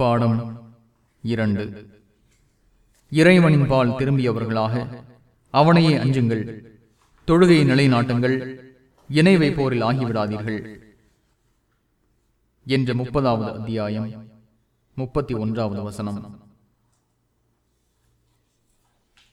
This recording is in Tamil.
பாடம் இரண்டு. இறைவனின் பால் திரும்பியவர்களாக அவனையே அஞ்சுங்கள். தொழுகை நிலைநாட்டுங்கள். இணை வைப்போரில் ஆகிவிடாதீர்கள். என்ற முப்பதாவது அத்தியாயம் முப்பத்தி ஒன்றாவது வசனம்.